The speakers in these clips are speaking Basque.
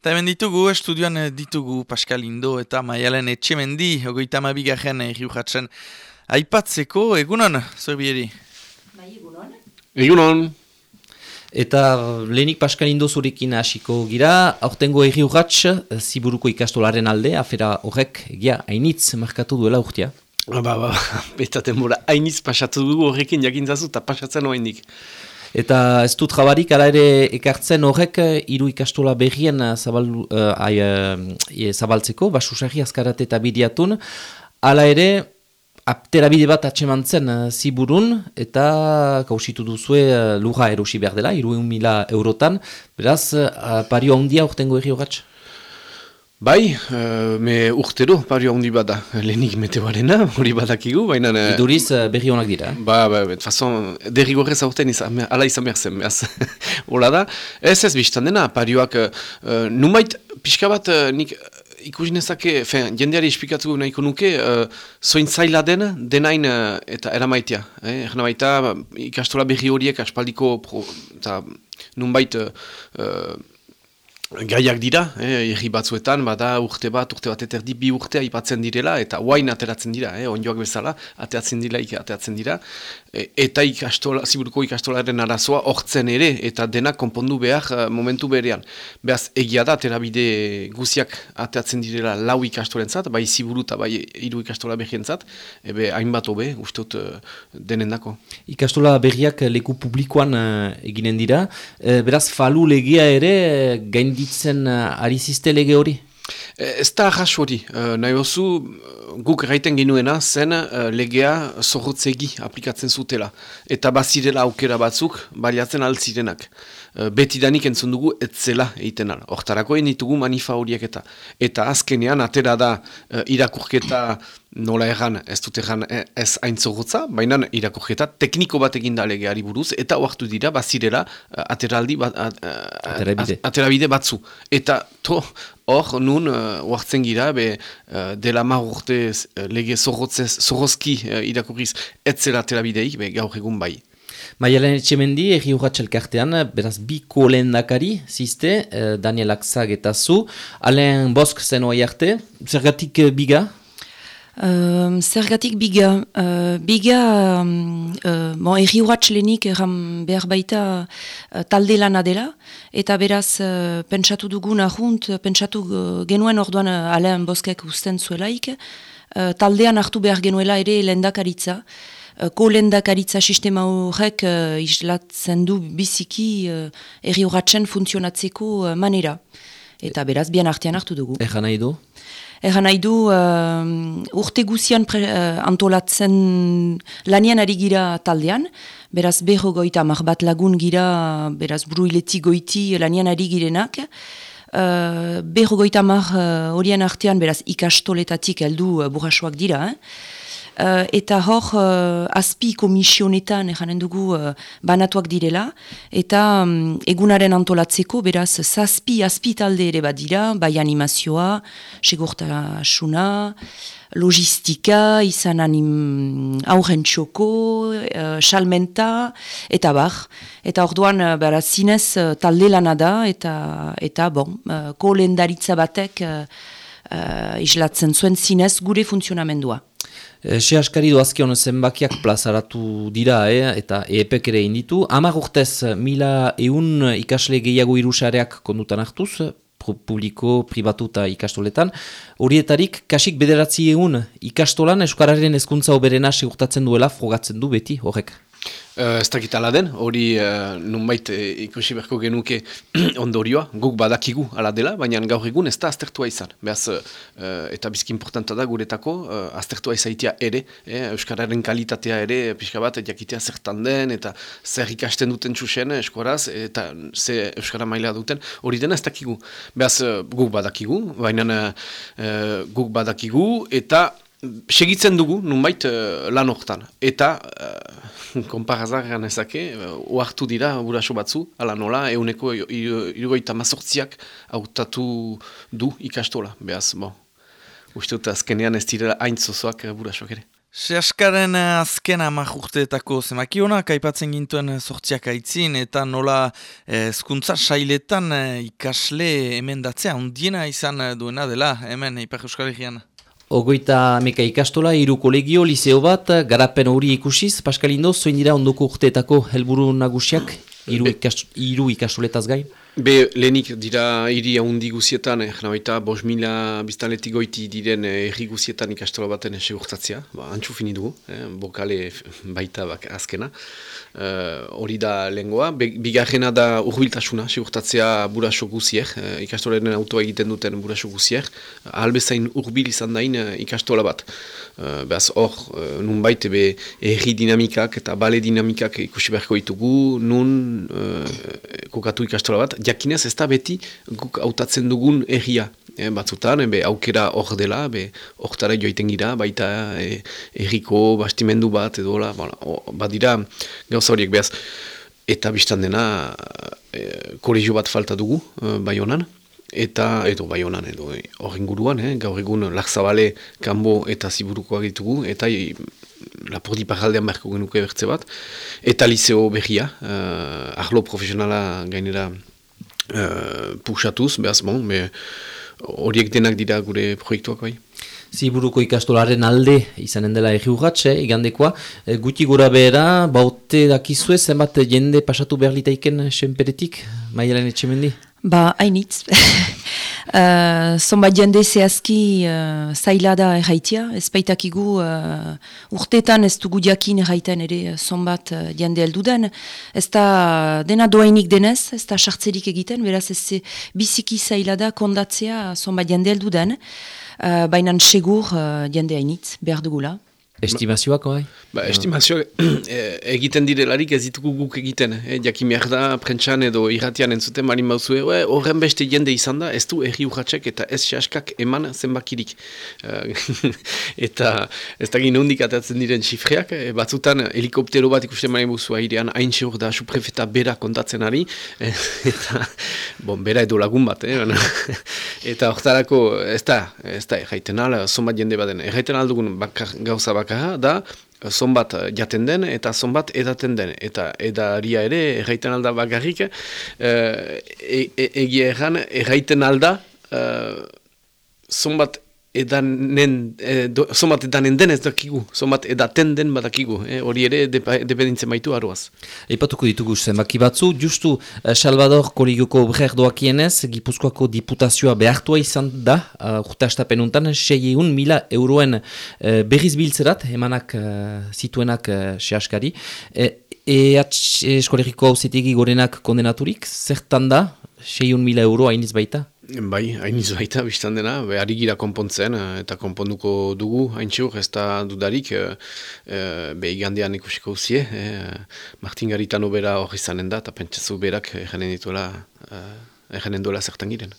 Eta hemen ditugu, estudioan eh, ditugu Pascal Indo eta Maialen Etxemendi, ogoita mabigarren erriuhatzen aipatzeko, egunon, zorbieri? Bai, egunon. Egunon. Eta lehenik Pascal Indo zurekin hasiko gira, aurtengo erriuhatz, ziburuko ikastolaren alde, afera horrek, egia, hainitz markatu duela urtea. Ba, ba, ba, betaten bora, hainitz pasatu dugu horrekin jakintzazu eta pasatzen hoainik. Eta ez dut jabarik, ala ere ekartzen horrek eh, hiru ikastola berrien eh, zabal, uh, ai, uh, zabaltzeko, basusarri azkarate eta bidiatun. Ala ere, aptera bide bat atsemantzen uh, ziburun, eta kausitu duzue uh, lura erosi behar dela, iru mila eurotan. Beraz, uh, pario handia urtengo erri horatz? Bai, uh, me urtero pario handi bada, lehenik meteoarena, hori badakigu, baina... Uh, Iduriz uh, berri honak dira. Ba, ba, bet, fason, derrigorrez aurten izan, ala izan behar zen, behaz. Hola da, ez ez biztan dena, parioak, uh, numait, pixka bat, uh, nik ikusinezake, fen, jendeari espikatu nahiko nuke, uh, zoin zaila den, denain uh, eta eramaitea. Eh? Erna baita, ikastola berri horiek aspaldiko, pro, eta, nunbait, uh, Gaiak dira, eh, erri batzuetan, bada urte bat, urte bat eterdi bi urtea aipatzen direla, eta huain ateratzen dira, eh, onjoak bezala, ateratzen dira, ateratzen dira, e, eta ikastola, ziburuko ikastolaren arazoa hortzen ere, eta denak konpondu behar uh, momentu berean. Beaz, egia da, terabide guziak ateratzen direla lau ikastolen zat, bai ziburu eta bai hiru ikastola behien zat, ebe hainbat hobe, usteut uh, denendako. Ikastola berriak leku publikoan uh, eginen dira, beraz, falu legia ere gain ditzen uh, ari ziste lege hori? E, ez da ahas hori, uh, nahi oso guk gaiten genuena zen uh, legea zorrotzegi aplikatzen zutela. Eta bazirela aukera batzuk, baliatzen altzirenak. Uh, betidanik entzun dugu etzela egiten ala. Hortarako ditugu manifa horiek eta. Eta azkenean atera da uh, irakurketa nola erran, ez dut erran ez aintzorotza, baina irakurketa tekniko bat eginda legeari buruz, eta oartu dira bazirela uh, ateraldi bat, uh, aterabide batzu. Eta to, hor nun oartzen gira, be, uh, dela mar urte uh, lege zorrozki uh, irakurriz etzela aterabideik, be, gaur egun bai. Maialen etxemendi, erri urratxelkartean, beraz, bi kolen dakari, ziste, Daniel Akzag eta zu, alen bosk zen oai arte, zergatik biga? Uh, zergatik biga, uh, biga um, uh, bon, erri lehenik erran behar baita uh, talde lana dela, eta beraz uh, pentsatu dugun ahunt, pentsatu genuen orduan uh, alean boskek usten zuelaik, uh, taldean hartu behar genuela ere lendakaritza, uh, ko lendakaritza sistema horrek uh, islatzen du biziki uh, erri funtzionatzeko uh, manera. Eta beraz, bian artean hartu dugu. Egan nahi du? Egan nahi du, uh, urte guzian uh, antolatzen lanian ari gira taldean, beraz beho goita mar bat lagun gira, beraz bruileti goiti lanian ari girenak, uh, beho goita mar uh, horien artean, beraz ikastoletatik heldu uh, burrasoak dira, eh? Uh, eta hor uh, azpi komisionetan eranen dugu uh, banatuak direla. Eta um, egunaren antolatzeko beraz zazpi azpi talde ere bat dira bai animazioa, segurtasuna logistika, izan anim aurren txoko, salmenta eta bar. Eta orduan beraz zinez talde lana da eta, eta bon, uh, kolendaritza batek uh, uh, islatzen zuen zinez gure funtzionamendua se askari doazkion zenbakiak plazaratu dira, eh, eta EPEK ere inditu. Amar urtez, mila eun ikasle gehiago irusareak kondutan hartuz, publiko, pribatu eta ikastoletan. Horietarik, kasik bederatzi egun ikastolan eskararen ezkuntza oberena segurtatzen duela frogatzen du beti horrek. Uh, ez dakit ala den, hori uh, nunbait uh, ikusi berko genuke ondorioa, guk badakigu ala dela, baina gaur egun ez da aztertua izan. Beaz, uh, eta bizki importanta da guretako, uh, aztertua izaitia ere, eh, Euskararen kalitatea ere, pixka bat, jakitea zertan den, eta zer ikasten duten txusen eskoraz, eta ze Euskara maila duten, hori dena ez dakigu. Beaz, uh, guk badakigu, baina uh, guk badakigu, eta segitzen dugu, nunbait, uh, lan hortan. Eta konparazak gana ezake, oartu dira buraso batzu, ala nola, euneko irugoita mazortziak autatu du ikastola, behaz, bo. Uste dut azkenean ez direla hain zozoak burasoak ere. Seaskaren azken amak urteetako zemaki honak aipatzen gintuen sortziak aitzin eta nola ezkuntza sailetan ikasle emendatzea undiena izan duena dela hemen Ipar Euskal Herrian. Ogoita meka ikastola, iru kolegio, liseo bat, garapen hori ikusiz, Paskalindo, zoin dira ondoko urteetako helburu nagusiak, iru, ikas, iru ikastoletaz gain? Be, lehenik dira hiri haundi guzietan, eh, baita bos mila biztaletik goiti diren eh, erri guzietan ikastola baten segurtatzea, ba, antxu fini dugu, eh, bokale baita bak azkena. Eh, hori da lehengoa, bigarrena da urbiltasuna, segurtatzea buraso guziek, eh, ikastolaren autoa egiten duten buraso guziek, ahalbezain urbil izan dain eh, ikastola bat. Uh, Beaz hor, uh, nun baite be erri dinamikak eta bale dinamikak ikusi beharko ditugu, nun kokatu ikastola bat, jakinez ez da beti guk hautatzen dugun erria. E, batzutan, be, aukera hor dela, hortara joiten gira, baita e, erriko bastimendu bat, edo, la, bat dira gauza horiek behaz. Eta biztan dena, e, kolegio bat falta dugu, e, bai honan, eta, edo bai honan, edo horren guruan, eh, gaur egun lakzabale, kanbo eta ziburukoak ditugu, eta e, lapurdi paraldean beharko genuke bertze bat, eta liceo berria, uh, arlo profesionala gainera uh, pusatuz, behaz, bon, be, horiek denak dira gure proiektuak bai. Ziburuko ikastolaren alde izanen dela egi urratxe, igandekoa. E, guti gura behera, baute dakizue, zenbat jende pasatu behar litaiken senperetik, maialen etxemendi? Ba, hainitz. uh, zonbat jende zehazki uh, zaila da erraitia, ez baitakigu uh, urtetan ez dugu jakin erraiten ere zonbat uh, jende heldu den. Ez da dena doainik denez, ez da sartzerik egiten, beraz ez biziki zaila da kondatzea zonbat jende heldu den. Uh, Baina segur uh, jende hainitz behar dugula. Estimazioak, bai? Ba, estimazioak eh, egiten direlarik ez ditugu guk egiten. Eh? Jakin behar da, prentxan edo irratian entzuten marin bauzue, horren beste jende izan da, ez du erri urratxek eta ez xaskak eman zenbakirik. Eh, eta ez da gine hundik atatzen diren xifreak, eh? batzutan helikoptero bat ikusten marin bauzua airean, hain xeur da, suprefeta bera kontatzen ari, eh? eta, bon, bera edo lagun bat, eh? eta horretarako, ez da, ez da, erraiten ala, zonbat jende baden, erraiten aldugun gauza bak bakarra da zonbat jaten den eta zonbat edaten den. Eta edaria ere erraiten alda bakarrik uh, e, e, egia erran erraiten alda uh, zonbat edanen, e, do, somat edanen den ez dakigu, somat edaten den badakigu, eh? hori ere dependintzen baitu aruaz. Eipatuko ditugu zenbaki batzu, justu uh, Salvador Koligoko obrer doakienez, Gipuzkoako diputazioa behartua izan da, uh, urte astapen untan, mila euroen uh, berriz biltzerat, emanak uh, zituenak uh, sehaskari. E, EH eskolegiko hau gorenak kondenaturik, zertan da, seiun mila euro hainiz baita? Bai, hain izuaita biztan dena, behar gira konpontzen eh, eta konponduko dugu, hain txur, ez da dudarik, e, e, be igandean ikusiko uzie, e, Martin Garitano bera hori zanen da, eta pentsatzu berak eganen dituela, eganen duela zertan giren.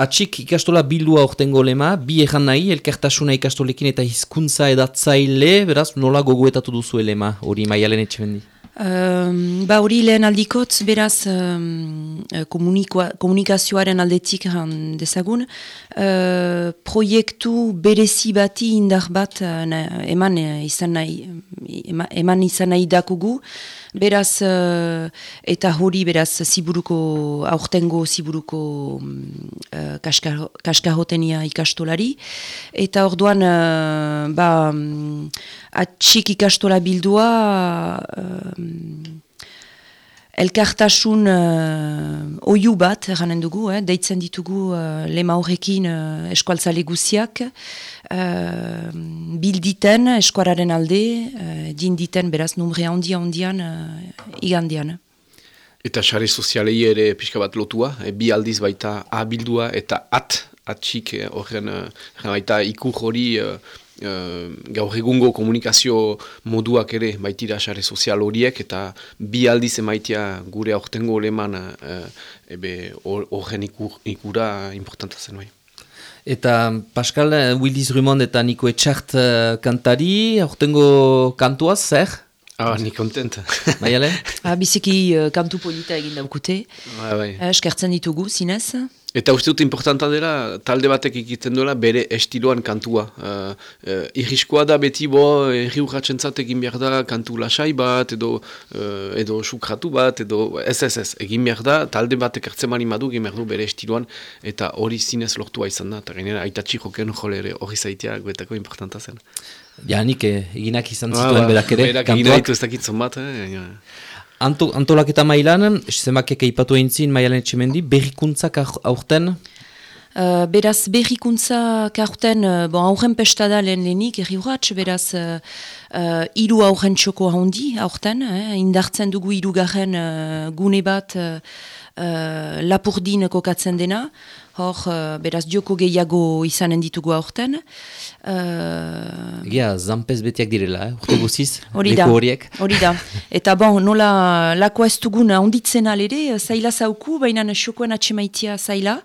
Atxik ikastola bildua ortengo lema, bi egan nahi, elkartasuna ikastolekin eta hizkuntza edatzaile, beraz, nola gogoetatu duzu elema hori maialen etxebendi? Um, ba hori lehen aldikotz, beraz um, komunikazioaren aldetik dezagun, uh, proiektu berezi bati indar bat uh, eman, izan nahi, eman izan nahi dakugu, beraz, uh, eta hori beraz ziburuko, aurtengo ziburuko uh, kaskarotenia ikastolari, eta orduan, uh, ba, um, atxik ikastola bildua uh, elkartasun uh, oiu bat eranen dugu, eh, deitzen ditugu uh, lema horrekin uh, eskualtzale guziak, uh, bilditen eskuararen alde, uh, dinditen beraz numre handia handian uh, igandian. Eta xare sozialei ere pixka bat lotua, e, bi aldiz baita abildua eta at, atxik horren uh, baita ikur hori uh, gaur egungo komunikazio moduak ere baitira sare sozial horiek eta bi aldiz emaitia gure aurtengo leman ebe horren ikur, ikura importanta zen bai. Eta Pascal, Willis Rumond eta Niko Etxart uh, kantari, aurtengo kantuaz, zer? Ah, ni kontent. Baiale? ah, biziki uh, kantu polita egin daukute. Ah, bai. Eskertzen ditugu, zinez? Eta uste dut importanta dela, talde batek egiten duela bere estiloan kantua. Uh, uh, irriskoa da beti bo, erri urratzen egin behar da kantu lasai bat, edo, uh, edo sukratu bat, edo ez ez ez, egin behar da, talde batek ertzen mani madu egin behar du bere estiloan, eta hori zinez lortua izan da, eta gainera aitatxi joken jolere hori zaitea guetako importanta zen. Ja, nik eginak izan zituen ah, berak ere. Berak eginak ez dakitzen bat, eh? Ja. Anto, antolaketa mailan, zemakek eipatu egin maialen etxemendi, berrikuntzak aurten? Uh, beraz berrikuntzak aurten, uh, bon, aurren pesta da lehen lehenik, erri beraz uh, uh, iru aurren txoko handi aurten, eh, indartzen dugu irugarren uh, gune bat uh, uh, lapurdin kokatzen dena, hor, uh, beraz, dioko gehiago izanen ditugu aurten. Uh, Gia, zampez betiak direla, eh? urte guziz, horiek. Hori da, eta bon, nola lako ez dugun onditzen alere, zaila zauku, baina xokoen atxemaitia zaila.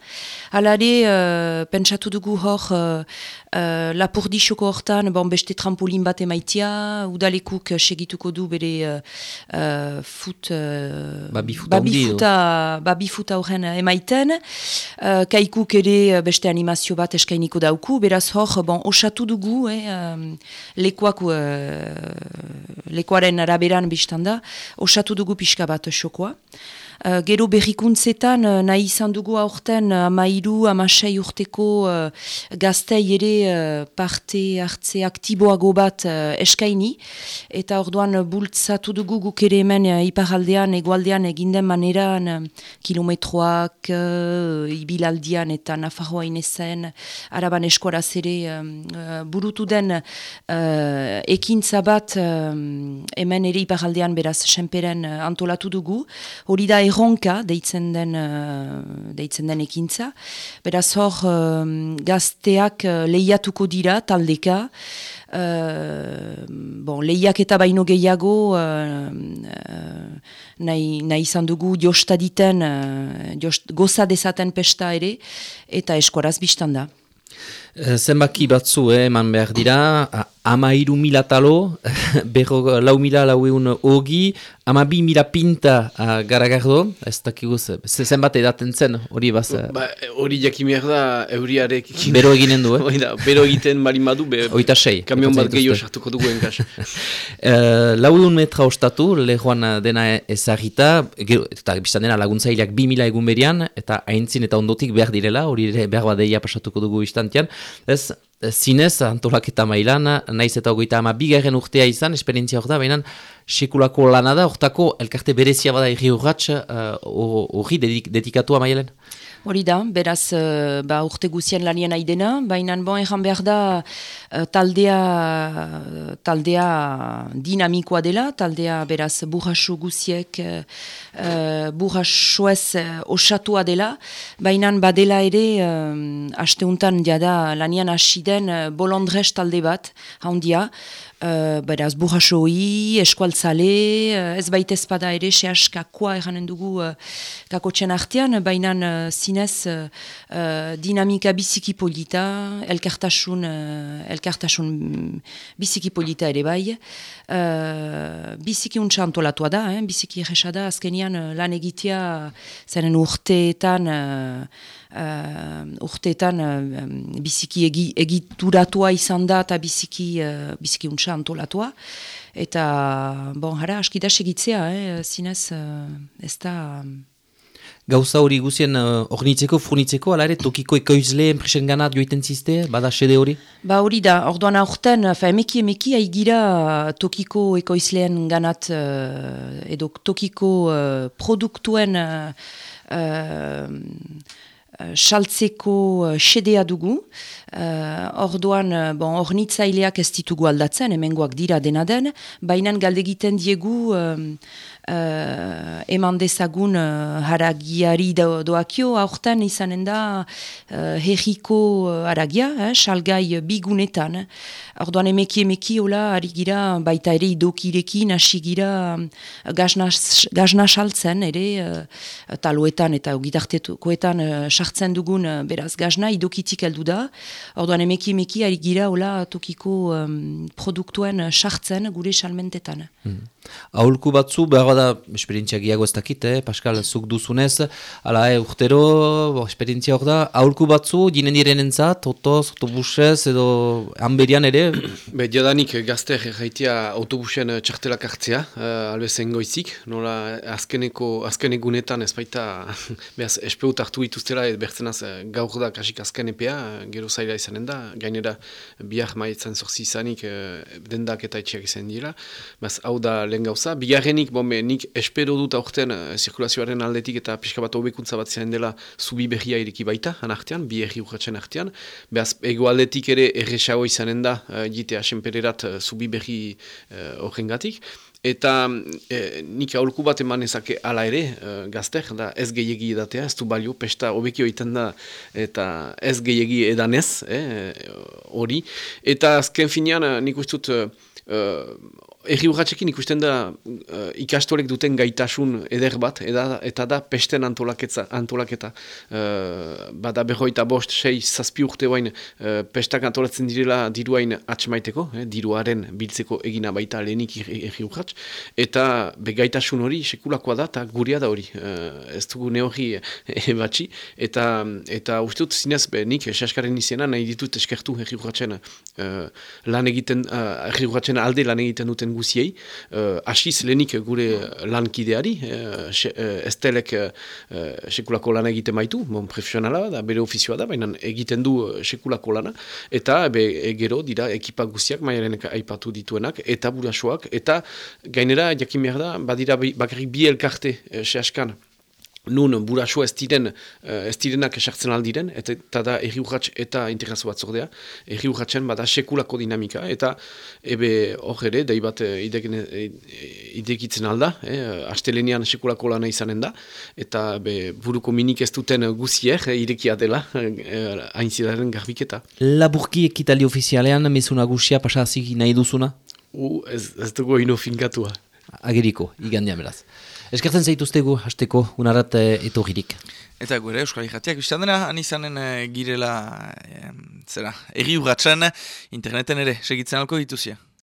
Alare, uh, pentsatu dugu hor, uh, uh, lapurdi xoko hortan, bon, beste trampolin bat emaitia, udalekuk segituko du bere uh, fut... Uh, babi futa, babi futa horren emaiten. Uh, kaikuk ere beste animazio bat eskainiko dauku, beraz hor, bon, osatu dugu, eh, um, lekuak, uh, lekuaren araberan biztanda, osatu dugu pixka bat xokoa. Uh, gero berrikuntzetan uh, nahi izan dugu aurten uh, amairu, amasei urteko uh, gaztei ere parte hartze aktiboago bat eskaini. Eta orduan bultzatu dugu guk ere hemen uh, iparaldean, egualdean eginden maneran uh, kilometroak uh, ibilaldian eta nafarroa inezen araban eskoraz ere burutu den uh, ekintza bat hemen ere iparaldean beraz senperen antolatu dugu. Hori da erronka deitzen den, uh, deitzen den ekintza. Beraz hor um, gazteak uh, lehiatuko dira taldeka, uh, bon, lehiak eta baino gehiago uh, nahi, nahi izan dugu jostaditen, uh, goza dezaten pesta ere, eta eskoraz biztan da. Zenbaki batzu, eh, eman behar dira, ama iru mila talo, berro lau mila lau egun hogi, ama bi mila pinta uh, garagardo, ez dakiguz, zenbat edaten zen, hori baz... Ba, hori jakimeak da, euriarek... Bero eginen du, eh? da, bero egiten marimadu, be, Oita sei. Kamion bat gehiago sartuko dugu enkas. uh, lau egun metra ostatu, lehoan dena ezagita, eta biztan dena laguntzaileak bi mila egun berian, eta haintzin eta ondotik behar direla, hori behar badeia pasatuko dugu istantian, ez, zinez, antolaketa mailan, naiz eta hogeita ama bigarren urtea izan, esperientzia hor da, baina sekulako lana da, hortako elkarte berezia bada irri urratx, hori uh, dedikatua maialen? Hori da, beraz, uh, ba, urte guzien lanien aidena, baina bon egan behar da uh, taldea, taldea dinamikoa dela, taldea beraz burrasu guziek uh, uh, burrasuez uh, osatua dela, baina badela ere, uh, asteuntan jada lanian asiden uh, bolondrez talde bat, handia, Uh, beraz, burrasoi, eskualtzale, uh, ez baita ezpada ere, se askakoa eranen dugu uh, kakotxen artean, baina uh, zinez uh, dinamika biziki polita, elkartasun, uh, elkartasun biziki polita ere bai, uh, biziki untsa antolatua da, eh? biziki da, azkenian uh, lan egitea zenen urteetan, uh, urteetan uh, biziki egi, egituratua izan da eta biziki, uh, biziki untsa antolatua. Eta, bon, hara, askida segitzea, eh, zinez, uh, ez da... Gauza hori guzien ornitzeko, uh, furnitzeko, ala ere, tokiko ekoizle enpresen ganat joiten ziste, bada sede hori? Ba hori da, orduan aurten, emeki emeki haigira tokiko ekoizleen ganat, uh, edo tokiko uh, produktuen uh, Eh, saltzeko sedea eh, dugu. Uh, orduan, bon, ornitzaileak ez ditugu aldatzen, hemengoak dira dena den, baina galdegiten diegu uh, eman dezagun uh, haragiari do, doakio, aurten izanen da uh, herriko haragia, eh, salgai bigunetan. Orduan emeki emeki hola ari gira baita ere idokirekin hasi gira gazna saltzen ere uh, taloetan eta gitartekoetan uh, sartzen dugun uh, beraz gazna idokitik heldu da. Orduan emeki emeki ari gira hola tokiko um, produktuen sartzen gure salmentetan. Mm. Aholku batzu behar bada esperientzia giago ez dakit, eh? Pascal, zuk duzunez, ala, eh, urtero, esperientzia hor da, aurku batzu, jinen diren entzat, otoz, autobusez, edo hanberian ere? Be, jadanik gazte jaitia autobusen txartelak hartzea, uh, albezen goizik, nola azkeneko, azken egunetan ez baita, behaz, espeut hartu ituztela, ez bertzenaz gaur da kasik azken epea, gero zaila izanen da, gainera biak maitzen zorzi izanik dendak eta etxeak izan dira, behaz, hau da lehen gauza, bigarrenik, bombe, nik espero dut aurten uh, zirkulazioaren aldetik eta pixka bat hobekuntza bat zain dela zubi berria ireki baita, anartean, bi erri urratzen artean. Beaz, ego aldetik ere erresago izanen da, uh, jite asenpererat uh, zubi berri horrengatik. Eta nik aholku bat eman ezake ala ere, uh, gazter, da ez gehiagi edatea, ez du balio, pesta hobekio iten da, eta ez gehiagi edanez, hori. eta azken finean, nik ustut, uh, Erri urratxekin ikusten da uh, ikastolek duten gaitasun eder bat, eta da pesten antolaketa. Uh, bada berroita bost, sei, zazpi urte bain, uh, pestak antolatzen direla diruain atxemaiteko, eh, diruaren biltzeko egina baita lehenik erri urratx, eta be gaitasun hori sekulakoa da, eta guria da hori, uh, ez dugu ne hori ebatxi, eta, eta uste dut zinez, be, nik esaskaren izena nahi ditut eskertu erri urratxen uh, lan egiten, uh, erri urratxen alde lan egiten duten guziei, uh, asiz lehenik gure lankideari, uh, uh, estelek uh, sekulako lana egiten maitu, bon, profesionala da, bere ofizioa da, baina egiten du sekulako lana, eta be, egero dira ekipa guziak, maiaren aipatu dituenak, eta burasoak, eta gainera, jakin behar da, badira bakarrik bi elkarte, uh, sehaskan, nun burasua ez diren, uh, ez direnak esartzen aldiren, eta, eta da erri eta integrazio bat zordea, erri urratxen bada sekulako dinamika, eta ebe hor ere, dai bat eh, idekitzen alda, eh, astelenian sekulako lana izanen da, eta be, buruko minik ez duten guzier, eh, irekia dela, eh, hain zidaren garbiketa. Laburki ekitali ofizialean, mezuna guzia pasazik nahi duzuna? U, ez, ez dugu ino finkatua. Ageriko, igandian beraz. Eskertzen zaituztegu hasteko unarat e, etorririk. Eta gure Euskal Ijatiak biztan dena, anizanen e, girela, e, zera, erri urratxan, interneten ere, segitzen alko dituzia.